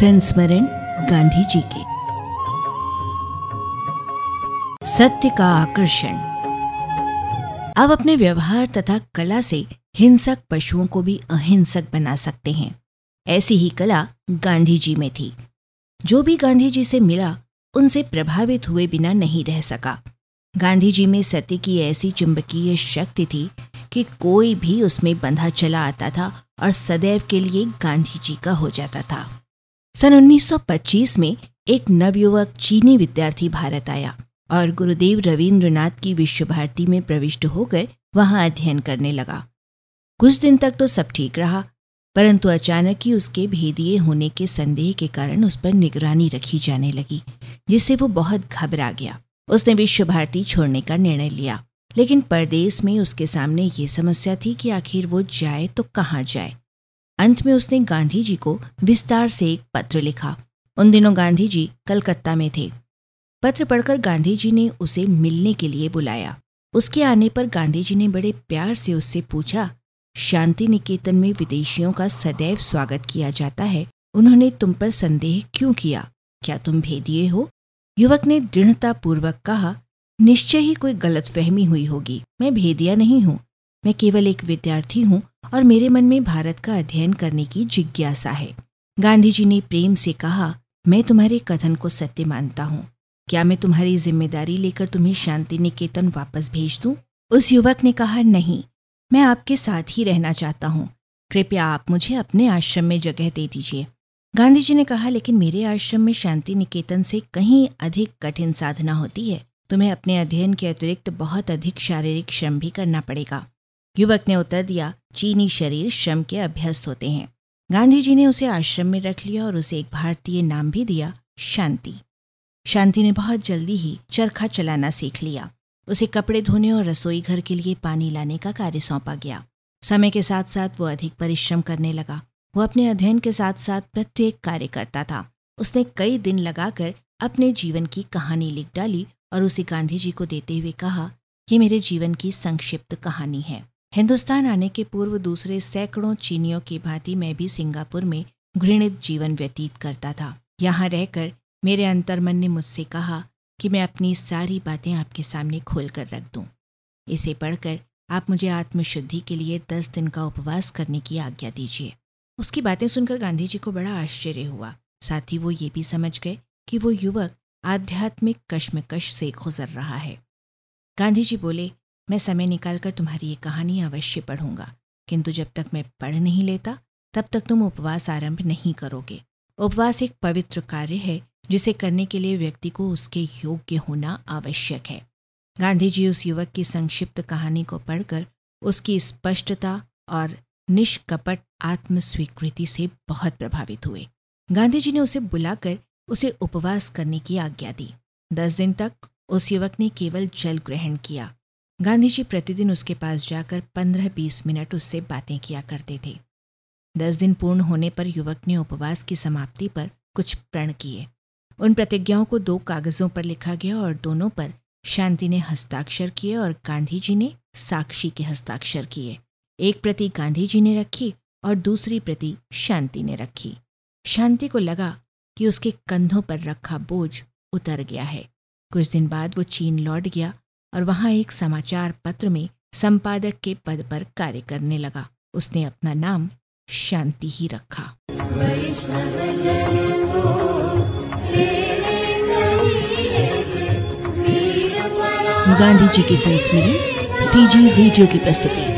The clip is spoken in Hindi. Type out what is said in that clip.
संस्मरण गांधी जी के। सत्य का आकर्षण। आप अपने व्यवहार तथा कला से हिंसक पशुओं को भी अहिंसक बना सकते हैं। ऐसी ही कला गांधी जी में थी। जो भी गांधी जी से मिला, उनसे प्रभावित हुए बिना नहीं रह सका। गांधी जी में सत्य की ऐसी चुंबकीय शक्ति थी कि कोई भी उसमें बंधा चला आता था और सदैव के लिए गांधी जी का हो जाता था। सन 1925 में एक नवयुवक चीनी विद्यार्थी भारत आया और गुरुदेव रविंद्रनाथ की विश्व भारती में प्रविष्ट होकर वहाँ अध्ययन करने लगा। कुछ दिन तक तो सब ठीक रहा, परंतु अचानक ही उसके भेदिए होने के संदेह के कारण उस पर निगरानी रखी जाने लगी, जिससे वो बहुत घबरा गया। उसने विश्व भारती छोड़ने का निर्णय लिया, लेकिन परदेश में उसके सामने ये समस्या थी कि आखिर वो जाए तो कहाँ जाए। अंत में उसने गांधी जी को विस्तार से एक पत्र लिखा। उन दिनों गांधी जी कलकत्ता में थे। पत्र पढ़कर गांधी जी ने उसे मिलने के लिए बुलाया। उसके आने पर गांधी जी ने बड़े प्यार से उससे पूछा शांति निकेतन में विदेशियों का सदैव स्वागत किया जाता है। उन्होंने तुम पर संदेह क्यों किया? क्या तुम भेदिए हो? युवक ने दृढ़तापूर्वक कहा, निश्चय ही कोई गलतफहमी हुई होगी। मैं भेदिया नहीं हूँ। मैं केवल एक विद्यार्थी हूँ और मेरे मन में भारत का अध्ययन करने की जिज्ञासा है। गांधी जी ने प्रेम से कहा, मैं तुम्हारे कथन को सत्य मानता हूँ। क्या मैं तुम्हारी ज़िम्मेदारी लेकर तुम्हें शांति निकेतन वापस भेज दूँ? उस युवक ने कहा, नहीं, मैं आपके साथ ही रहना चाहता हूँ। कृपया आप मुझे अपने आश्रम में जगह दे दीजिए। गांधी जी ने कहा, लेकिन मेरे आश्रम में शांति निकेतन से कहीं अधिक कठिन साधना होती है। तुम्हें अपने अध्ययन के अतिरिक्त बहुत अधिक शारीरिक श्रम भी करना पड़ेगा। युवक ने उत्तर दिया, चीनी शरीर श्रम के अभ्यस्त होते हैं। गांधी जी ने उसे आश्रम में रख लिया और उसे एक भारतीय नाम भी दिया, शांति। शांति ने बहुत जल्दी ही चरखा चलाना सीख लिया। उसे कपड़े धोने और रसोई घर के लिए पानी लाने का कार्य सौंपा गया। समय के साथ साथ वो अधिक परिश्रम करने लगा। वो अपने अध्ययन के साथ साथ प्रत्येक कार्य करता था। उसने कई दिन लगाकर अपने जीवन की कहानी लिख डाली और उसे गांधी जी को देते हुए कहा कि मेरे जीवन की संक्षिप्त कहानी है। हिंदुस्तान आने के पूर्व दूसरे सैकड़ों चीनियों की भांति मैं भी सिंगापुर में घृणित जीवन व्यतीत करता था। यहाँ रहकर मेरे अंतर्मन ने मुझसे कहा कि मैं अपनी सारी बातें आपके सामने खोल कर रख दूँ। इसे पढ़कर आप मुझे आत्मशुद्धि के लिए दस दिन का उपवास करने की आज्ञा दीजिए। उसकी बातें सुनकर गांधी जी को बड़ा आश्चर्य हुआ। साथ ही वो ये भी समझ गए कि वो युवक आध्यात्मिक कश्मकश से गुजर रहा है। गांधी जी बोले मैं समय निकालकर तुम्हारी ये कहानी अवश्य पढ़ूँगा। किंतु जब तक मैं पढ़ नहीं लेता, तब तक तुम उपवास आरंभ नहीं करोगे। उपवास एक पवित्र कार्य है, जिसे करने के लिए व्यक्ति को उसके योग्य होना आवश्यक है। गांधी जी उस युवक की संक्षिप्त कहानी को पढ़कर उसकी स्पष्टता और निष्कपट आत्मस्वीकृति से बहुत प्रभावित हुए। गांधी जी ने उसे बुलाकर उसे उपवास करने की आज्ञा दी। दस दिन तक उस युवक ने केवल जल ग्रहण किया। गांधी जी प्रतिदिन उसके पास जाकर पंद्रह बीस मिनट उससे बातें किया करते थे। दस दिन पूर्ण होने पर युवक ने उपवास की समाप्ति पर कुछ प्रण किए। उन प्रतिज्ञाओं को दो कागजों पर लिखा गया और दोनों पर शांति ने हस्ताक्षर किए और गांधी जी ने साक्षी के हस्ताक्षर किए। एक प्रति गांधी जी ने रखी और दूसरी प्रति शांति ने रखी। शांति को लगा कि उसके कंधों पर रखा बोझ उतर गया है। कुछ दिन बाद वो चीन लौट गया और वहाँ एक समाचार पत्र में संपादक के पद पर कार्य करने लगा। उसने अपना नाम शांति ही रखा। गांधी जी की संस्मरण सीजी वीडियो की प्रस्तुति।